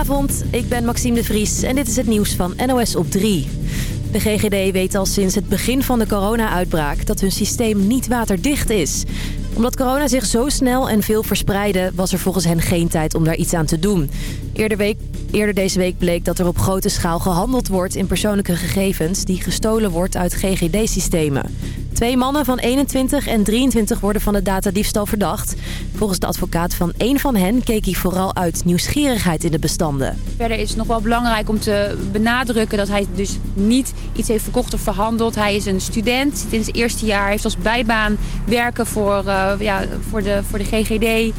Goedenavond, ik ben Maxime de Vries en dit is het nieuws van NOS op 3. De GGD weet al sinds het begin van de corona-uitbraak dat hun systeem niet waterdicht is. Omdat corona zich zo snel en veel verspreidde, was er volgens hen geen tijd om daar iets aan te doen. Eerder, week, eerder deze week bleek dat er op grote schaal gehandeld wordt in persoonlijke gegevens die gestolen wordt uit GGD-systemen. Twee mannen van 21 en 23 worden van de datadiefstal verdacht. Volgens de advocaat van één van hen keek hij vooral uit nieuwsgierigheid in de bestanden. Verder is het nog wel belangrijk om te benadrukken dat hij dus niet iets heeft verkocht of verhandeld. Hij is een student, zit in zijn eerste jaar, heeft als bijbaan werken voor, uh, ja, voor, de, voor de GGD.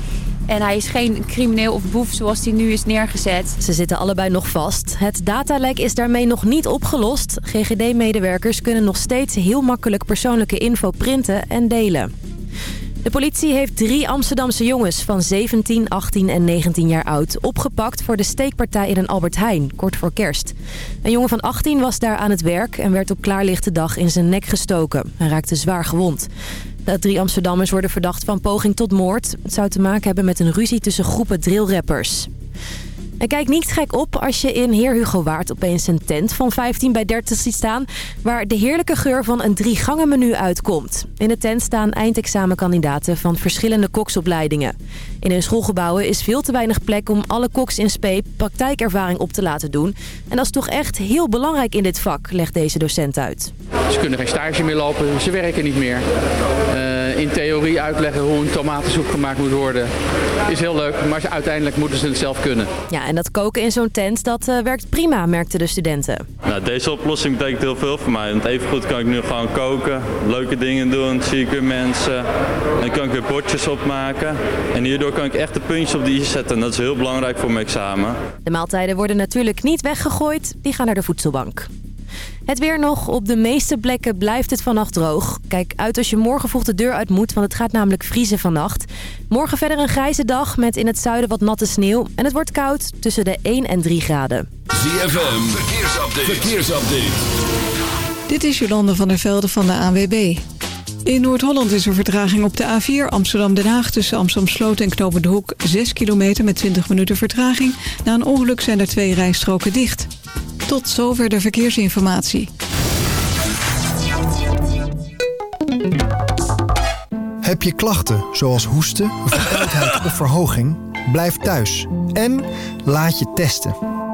En hij is geen crimineel of boef zoals hij nu is neergezet. Ze zitten allebei nog vast. Het datalek is daarmee nog niet opgelost. GGD-medewerkers kunnen nog steeds heel makkelijk persoonlijke info printen en delen. De politie heeft drie Amsterdamse jongens van 17, 18 en 19 jaar oud opgepakt voor de steekpartij in een Albert Heijn, kort voor kerst. Een jongen van 18 was daar aan het werk en werd op klaarlichte dag in zijn nek gestoken. Hij raakte zwaar gewond. De drie Amsterdammers worden verdacht van poging tot moord. Het zou te maken hebben met een ruzie tussen groepen drillrappers. En kijk niet gek op als je in Heer Hugo Waard opeens een tent van 15 bij 30 ziet staan... waar de heerlijke geur van een drie gangen menu uitkomt. In de tent staan eindexamenkandidaten van verschillende koksopleidingen. In hun schoolgebouwen is veel te weinig plek om alle koks in spe praktijkervaring op te laten doen. En dat is toch echt heel belangrijk in dit vak, legt deze docent uit. Ze kunnen geen stage meer lopen, ze werken niet meer. Uh, in theorie uitleggen hoe een tomatensoep gemaakt moet worden is heel leuk, maar uiteindelijk moeten ze het zelf kunnen. Ja, en dat koken in zo'n tent, dat uh, werkt prima, merkten de studenten. Nou, deze oplossing betekent heel veel voor mij. Want evengoed kan ik nu gewoon koken, leuke dingen doen, zie ik weer mensen. Dan kan ik weer bordjes opmaken. En hierdoor kan ik echt de puntjes op die i zetten. En dat is heel belangrijk voor mijn examen. De maaltijden worden natuurlijk niet weggegooid, die gaan naar de voedselbank. Het weer nog. Op de meeste plekken blijft het vannacht droog. Kijk uit als je morgen vroeg de deur uit moet, want het gaat namelijk vriezen vannacht. Morgen verder een grijze dag met in het zuiden wat natte sneeuw. En het wordt koud tussen de 1 en 3 graden. ZFM, verkeersupdate. verkeersupdate. Dit is Jolande van der Velde van de ANWB. In Noord-Holland is er vertraging op de A4 Amsterdam-Den Haag... tussen Amsterdam-Sloot en Knopen de Hoek 6 kilometer met 20 minuten vertraging. Na een ongeluk zijn er twee rijstroken dicht. Tot zover de verkeersinformatie. Heb je klachten zoals hoesten, verkoudheid of verhoging? Blijf thuis en laat je testen.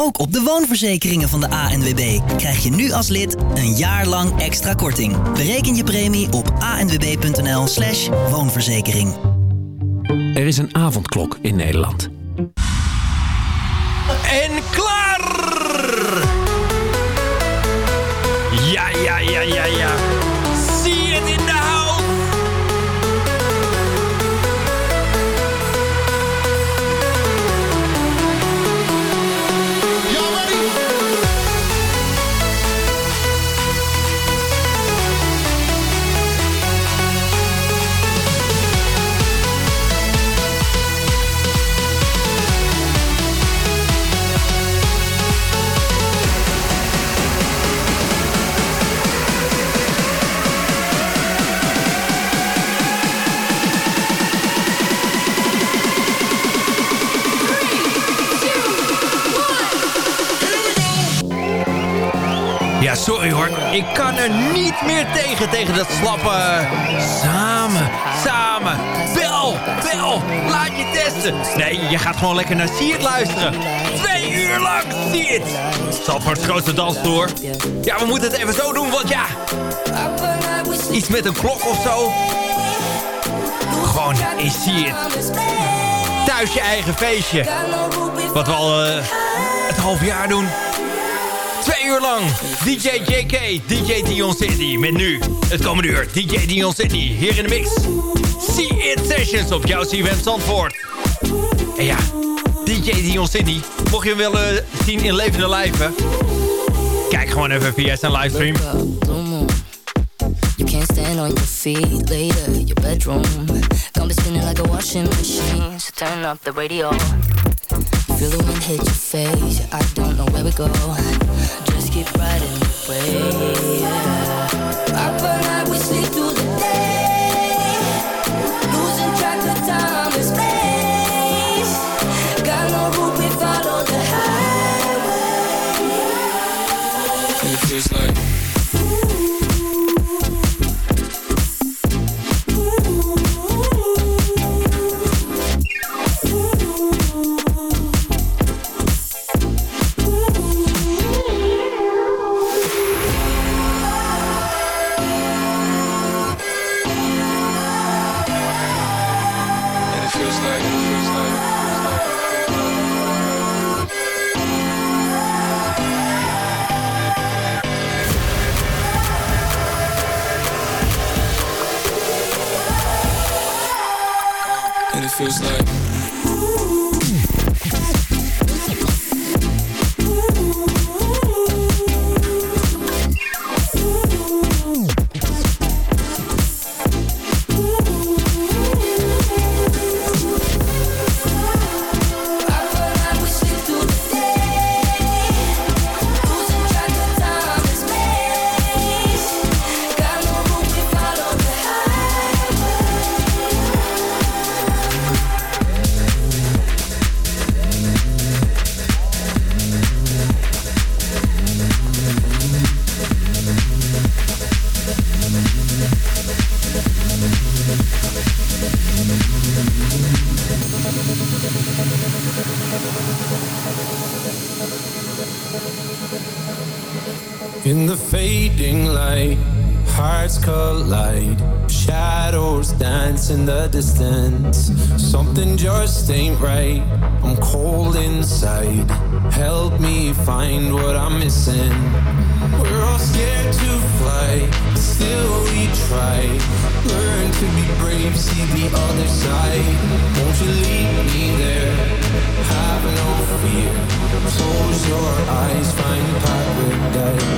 Ook op de woonverzekeringen van de ANWB krijg je nu als lid een jaar lang extra korting. Bereken je premie op anwb.nl slash woonverzekering. Er is een avondklok in Nederland. En klaar! Ja, sorry hoor. Ik kan er niet meer tegen, tegen dat slappe... Samen, samen, bel, bel, laat je testen. Nee, je gaat gewoon lekker naar Siert luisteren. Twee uur lang Siert. Het grootste dansdoor. Ja, we moeten het even zo doen, want ja... Iets met een klok of zo. Gewoon in Siert thuis je eigen feestje. Wat we al uh, het half jaar doen. Twee uur lang. DJ JK, DJ Dion City. Met nu, het komende uur, DJ Dion City. Hier in de mix. See It Sessions op jouw CWM Zandvoort. En ja, DJ Dion City. Mocht je hem willen zien in levende lijven. Kijk gewoon even via zijn livestream. You can't stand on your feet later, your bedroom. Gonna be spinning like a washing machine. So turn up the radio. Feel the wind hit your face. I don't know where we go. 回忆。In the distance. Something just ain't right. I'm cold inside. Help me find what I'm missing. We're all scared to fly, but still we try. Learn to be brave, see the other side. Won't you leave me there? Have no fear. Close your eyes, find paradise.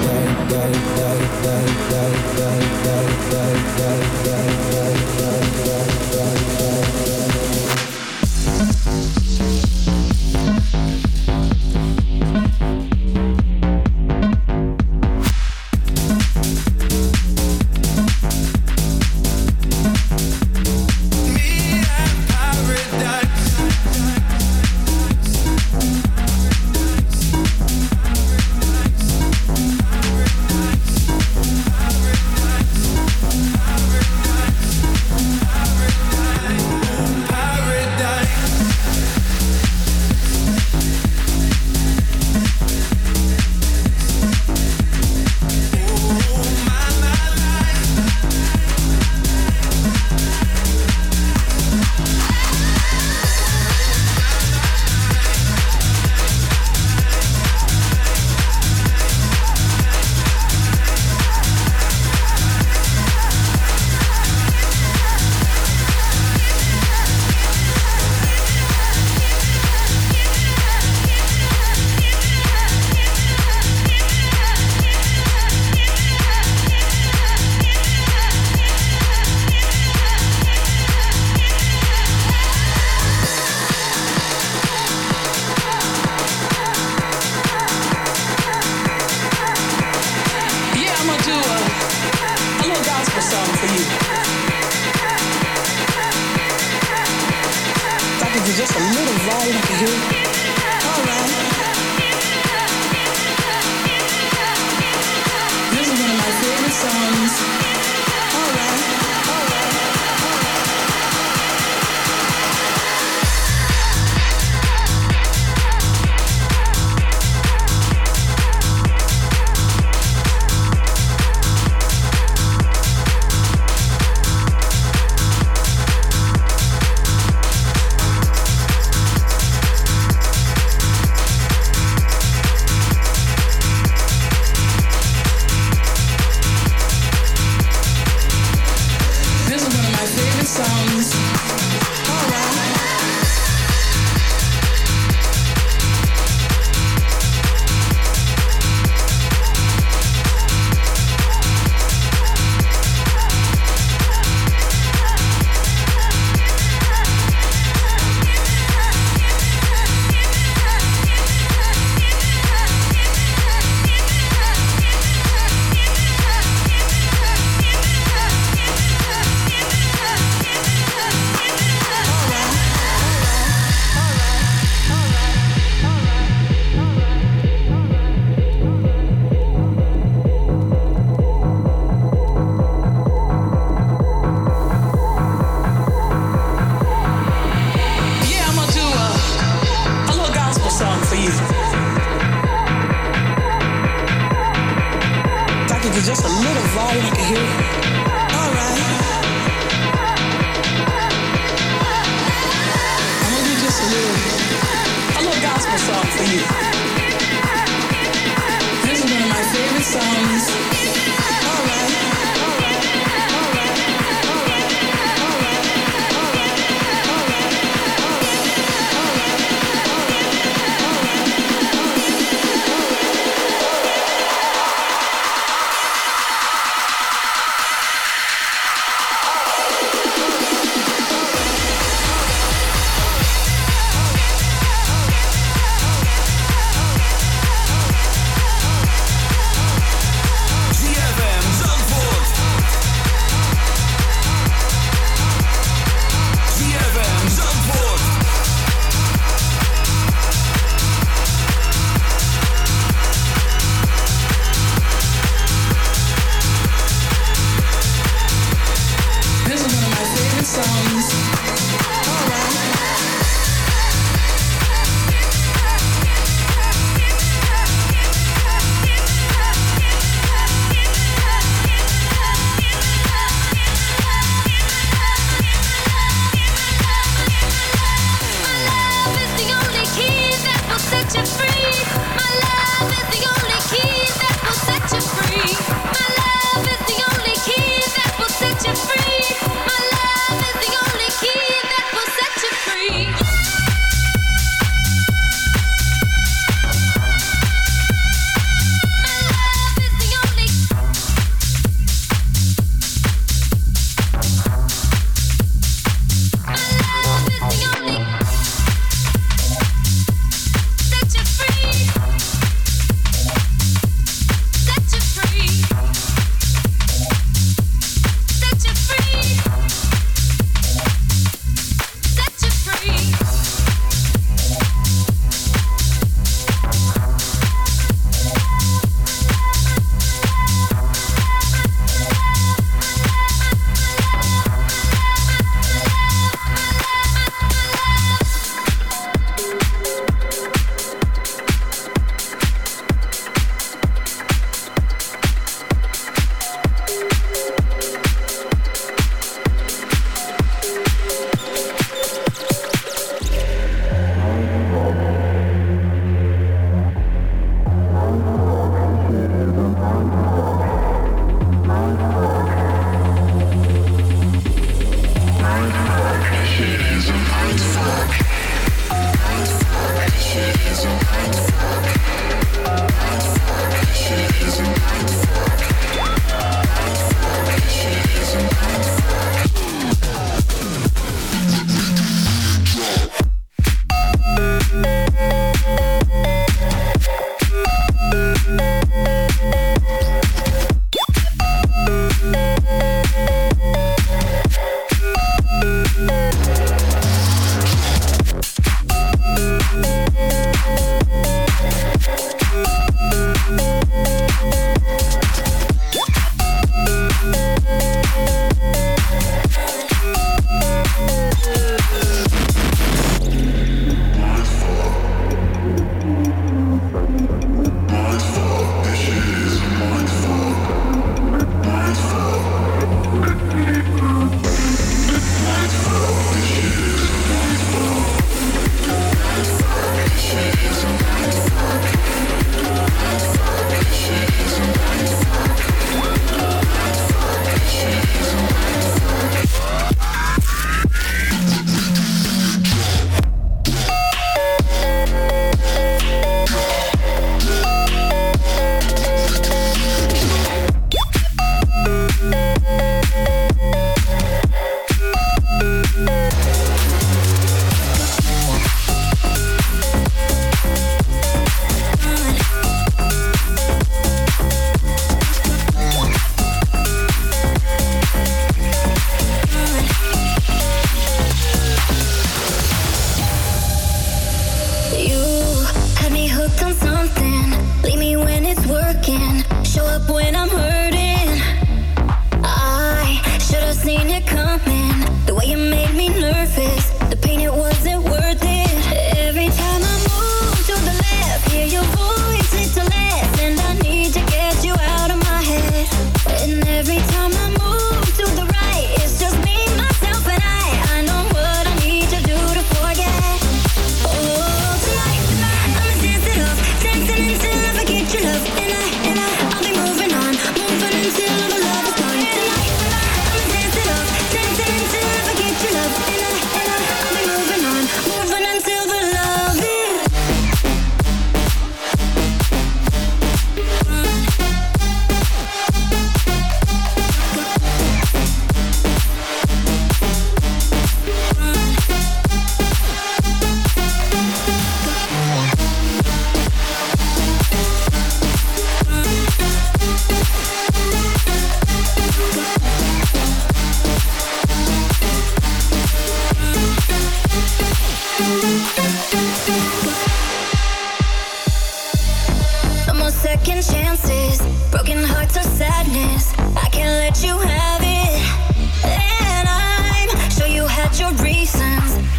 little volume to do. song for you. This is one of my favorite songs.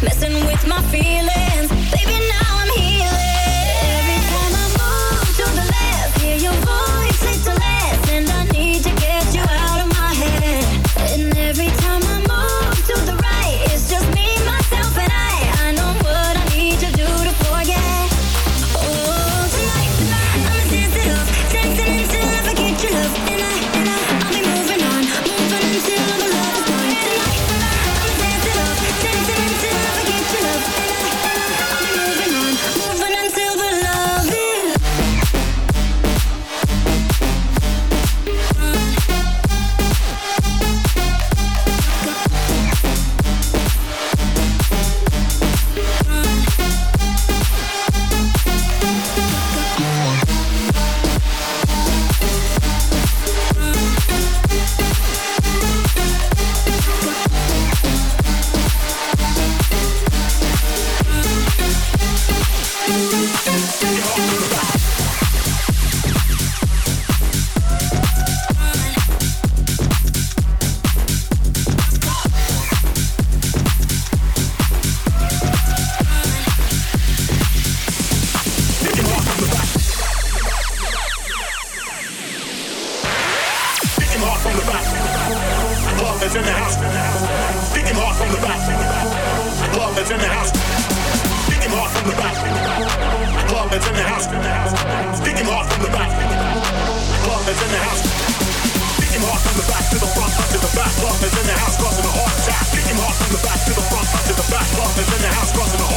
messing with my feelings. in the house. From the back to the front, up to the back, lovers in the house, causing a heart attack. Getting hard from the back to the front, up to the back, lovers in the house, causing a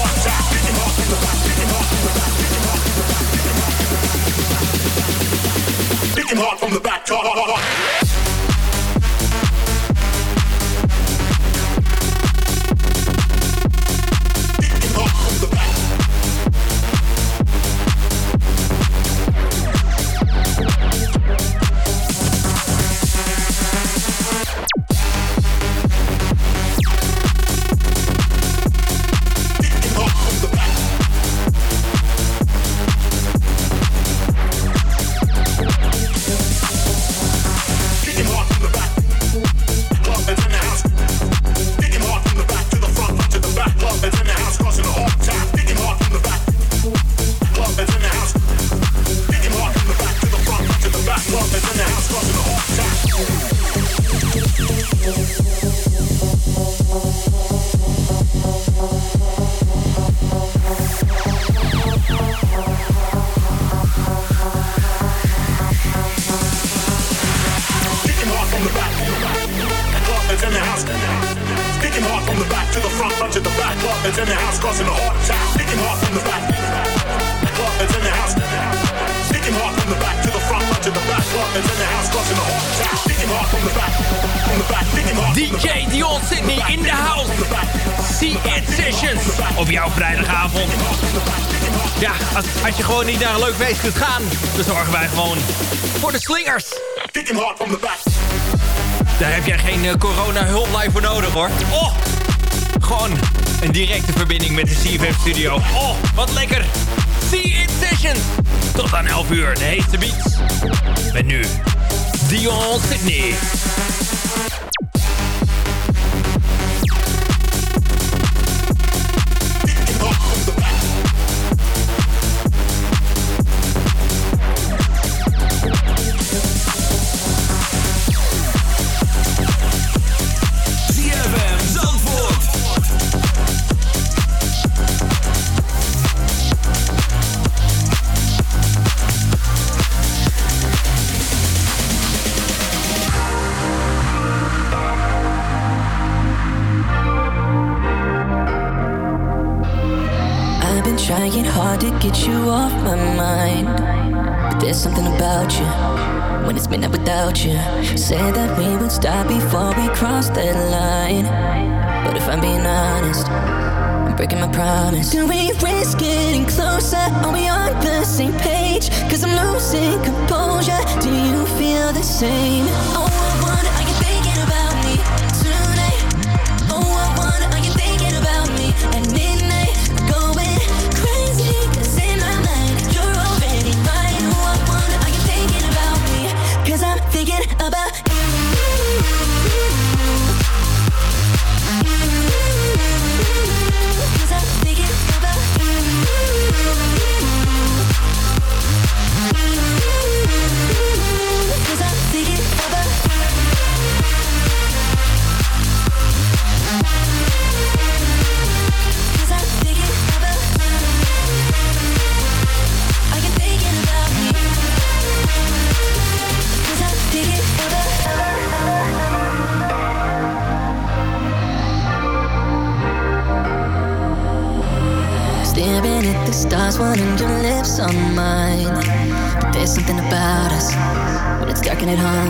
the back, getting hard from the from the back, getting hard from from the back. Daar heb jij geen eh, corona-hulplijn voor nodig, hoor. Oh! Gewoon een directe verbinding met de CFM Studio. Oh, wat lekker! See in session! Tot aan 11 uur, de heetste beats. Met nu, Dion Sydney. Stop before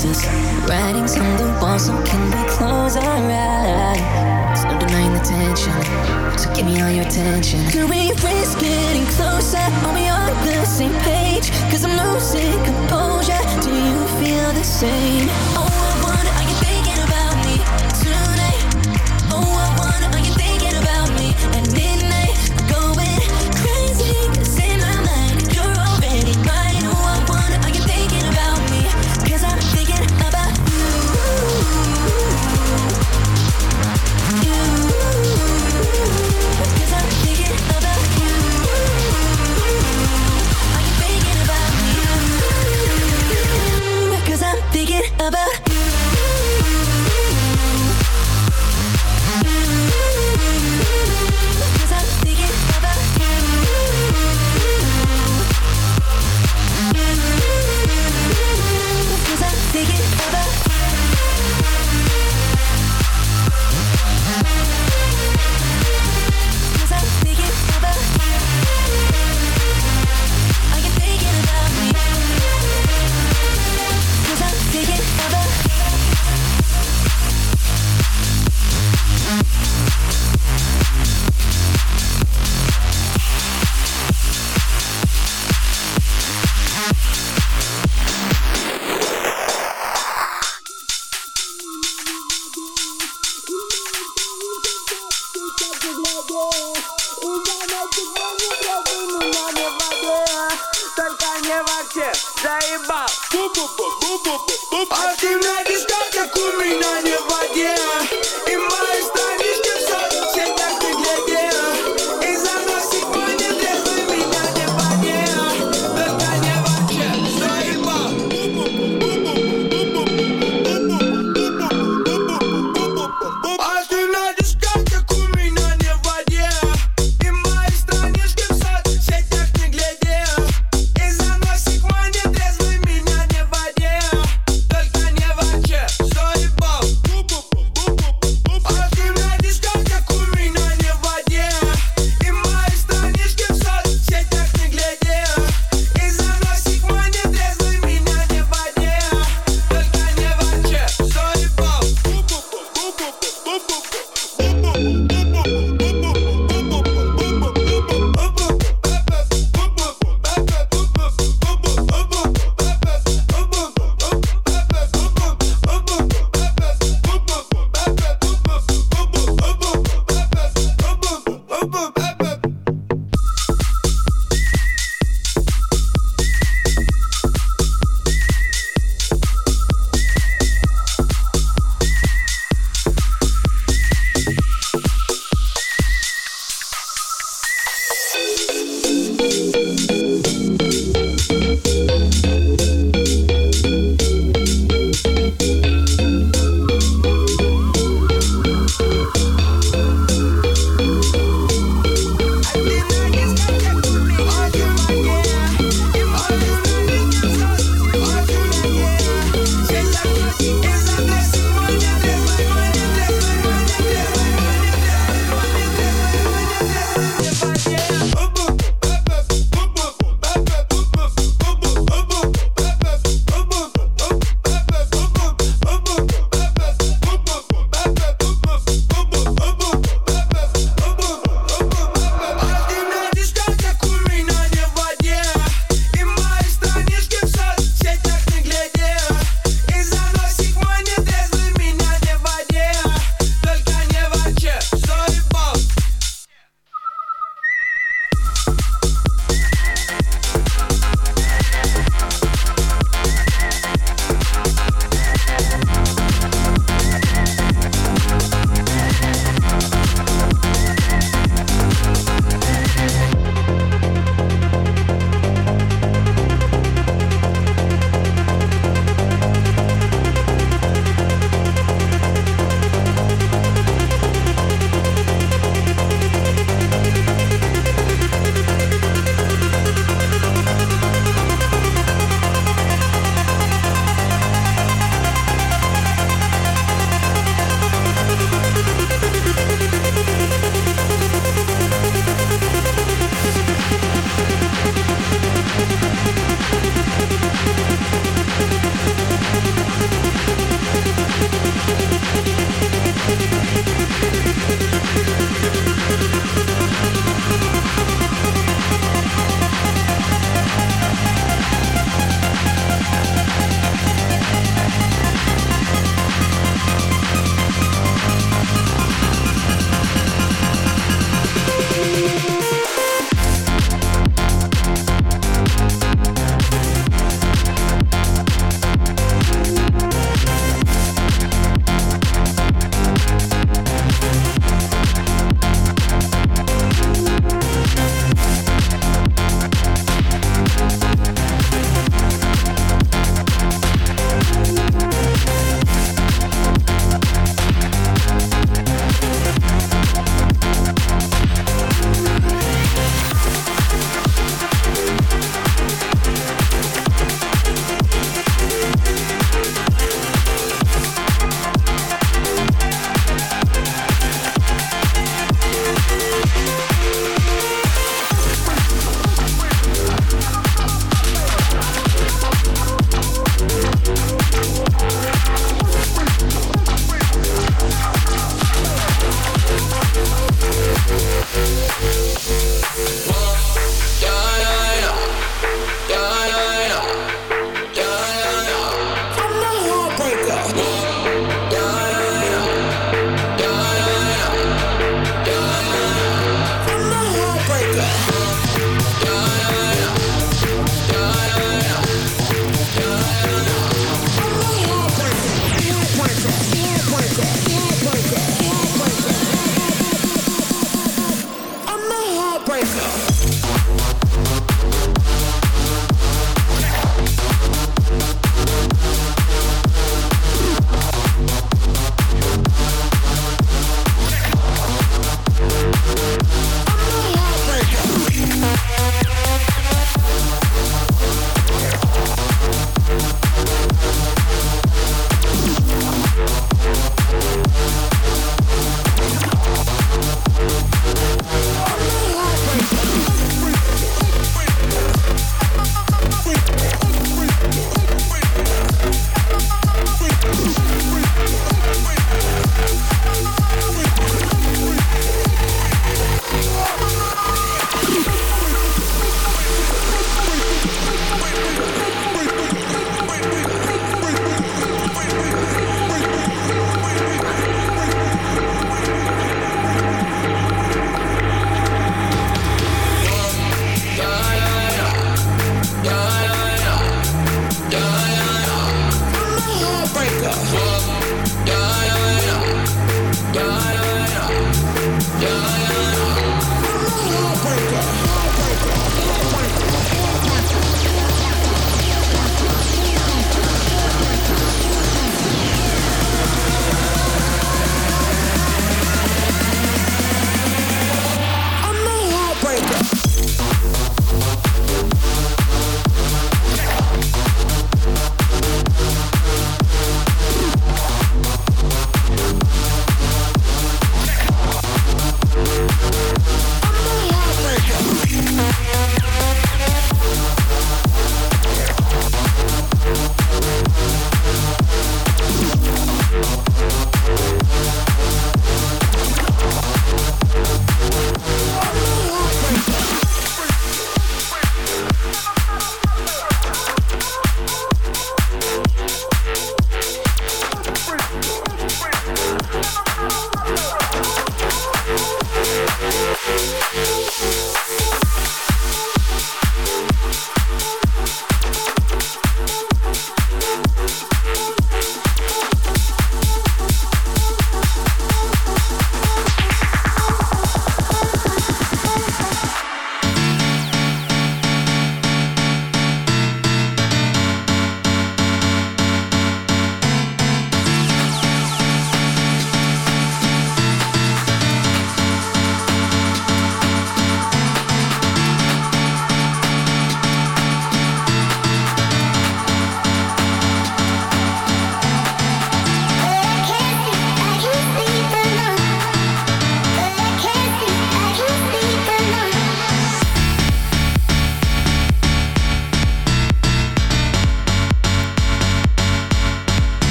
consensus. Writings on the walls. so can we close our eyes? No denying the tension, so give me all your attention. Could we?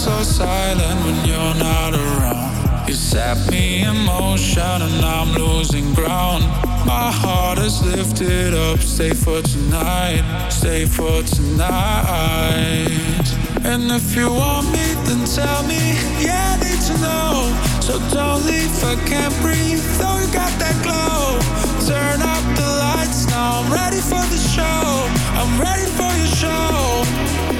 so silent when you're not around. You set me in motion and I'm losing ground. My heart is lifted up, stay for tonight, stay for tonight. And if you want me, then tell me, yeah, I need to know. So don't leave, I can't breathe, though you got that glow. Turn up the lights, now I'm ready for the show. I'm ready for your show.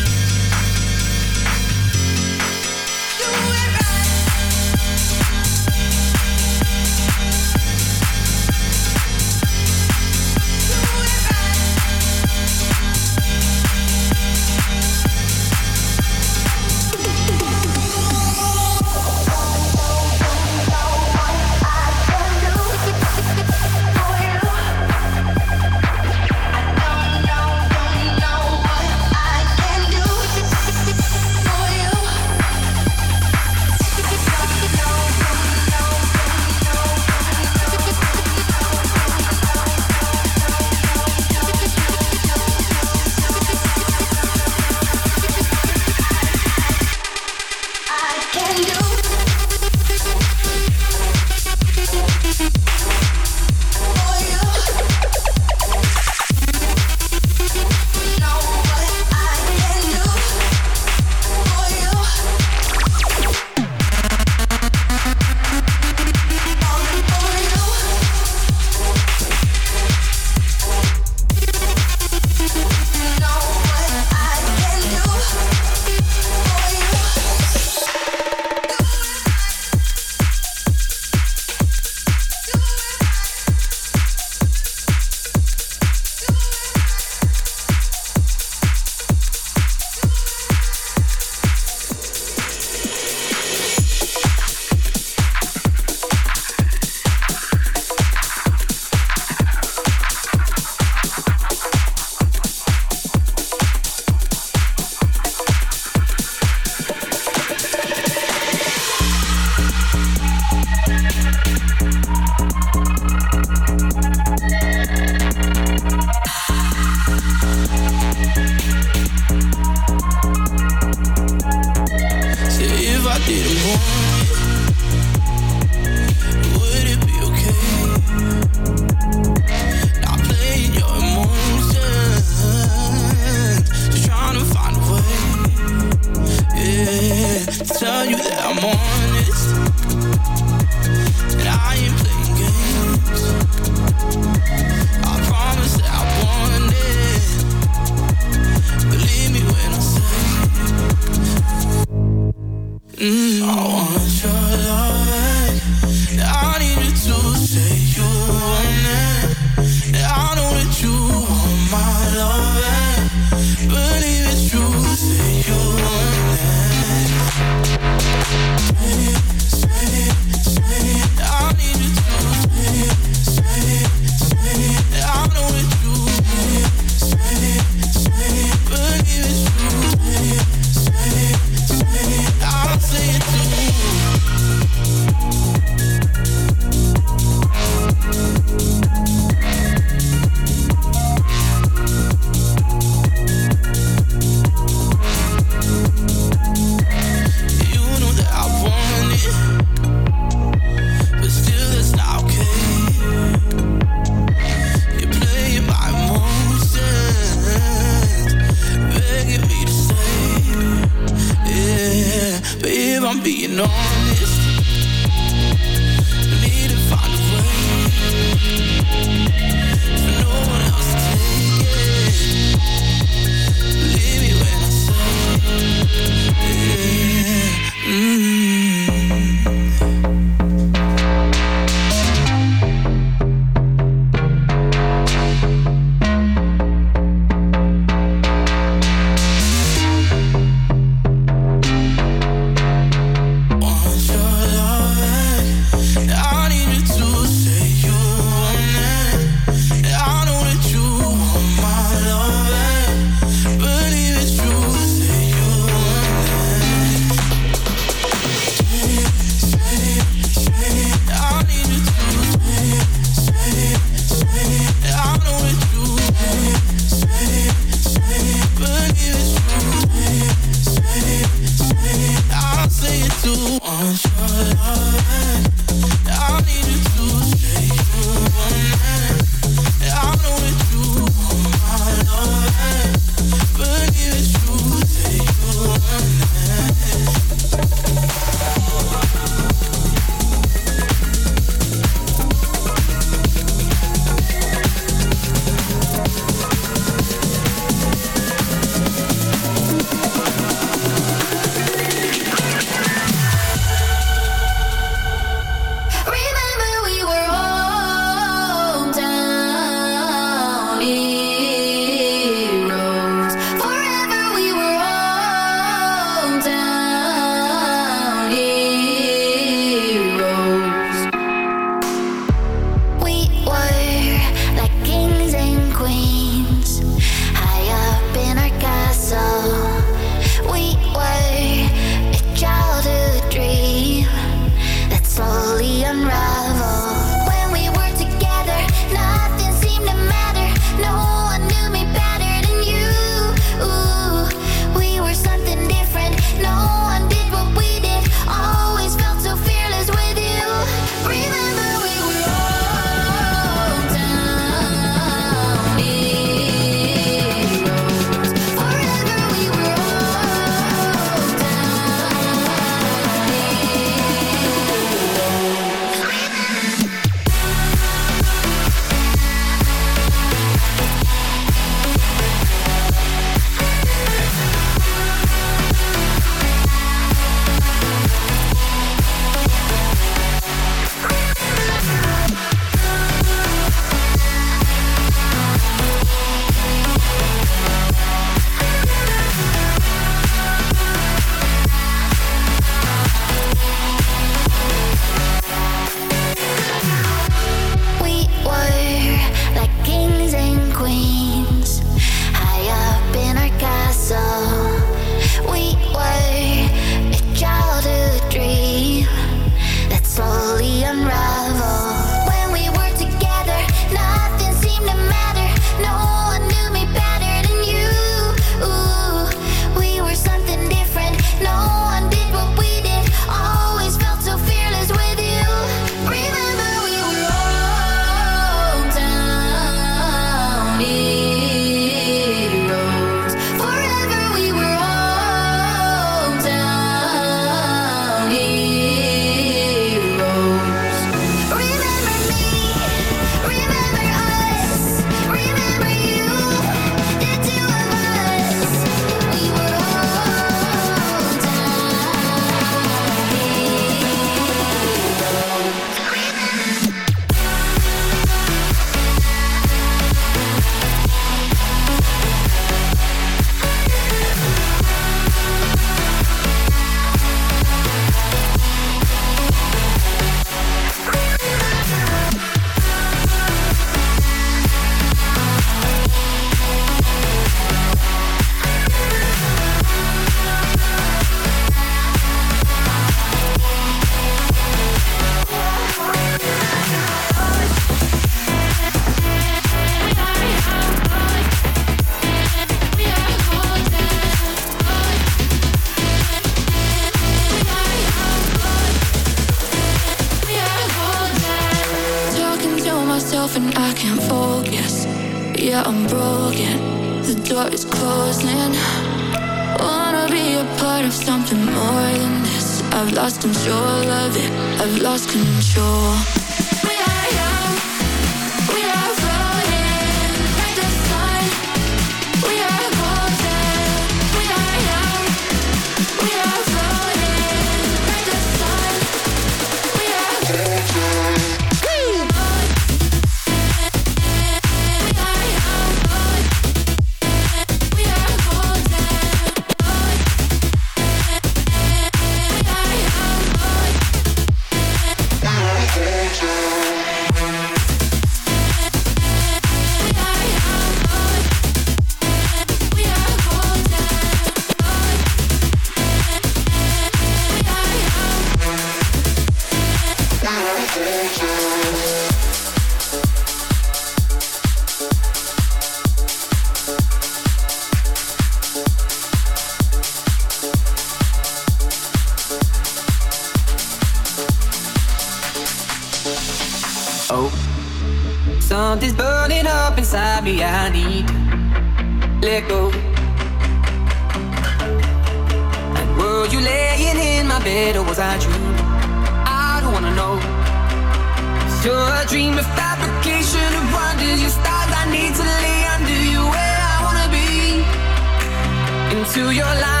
your light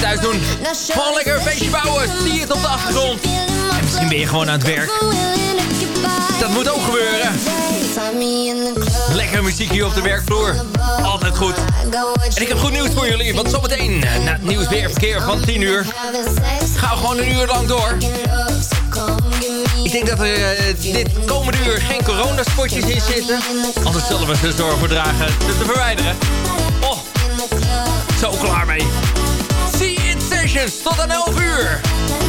Thuis doen? Gewoon lekker een feestje bouwen. Zie het op de achtergrond. En misschien ben je gewoon aan het werk. Dat moet ook gebeuren. Lekker muziek hier op de werkvloer. Altijd goed. En ik heb goed nieuws voor jullie. Want zometeen, eh, na het nieuws weer verkeer van 10 uur... gaan we gewoon een uur lang door. Ik denk dat er eh, dit komende uur geen coronaspotjes in zitten. Anders zullen we ze door verdragen te, te verwijderen. Oh, zo klaar mee. Tot aan 11 uur.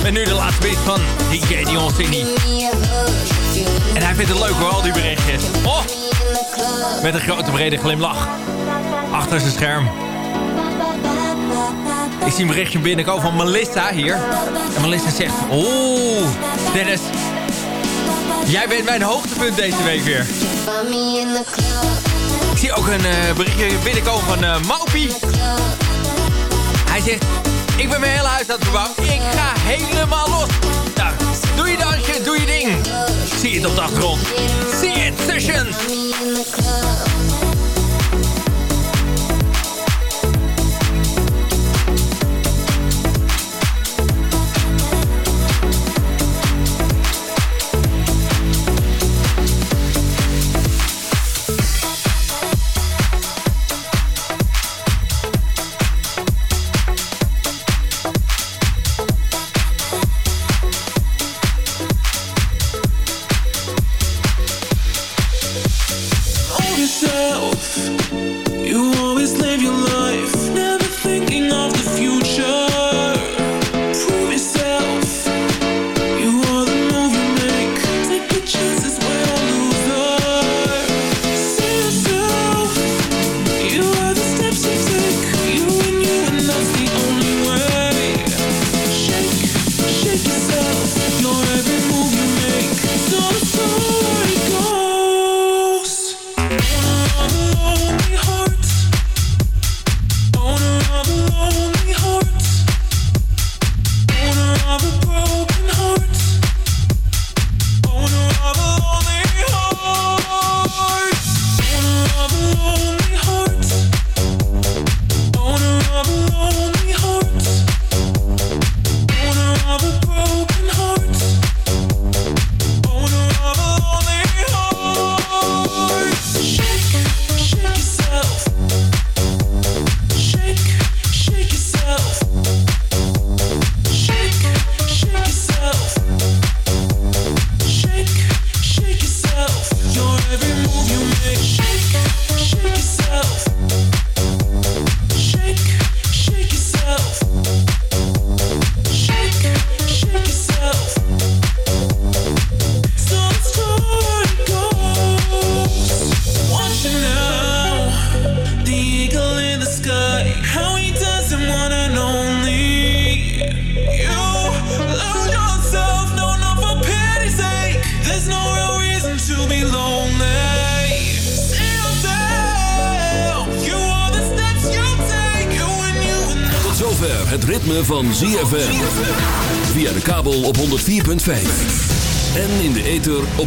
Met nu de laatste beat van DJ Dion. En hij vindt het leuk hoor, al die berichtjes. Oh, met een grote brede glimlach. Achter zijn scherm. Ik zie een berichtje binnenkomen van Melissa hier. En Melissa zegt... Oeh, Dennis. Jij bent mijn hoogtepunt deze week weer. Ik zie ook een eh, berichtje binnenkomen van uh, Maupie. Hij zegt... Ik ben mijn hele huis aan het verbouwen. Ik ga helemaal los. Nou, doe je dansje, doe je ding. Zie het op de achtergrond. See it sessions.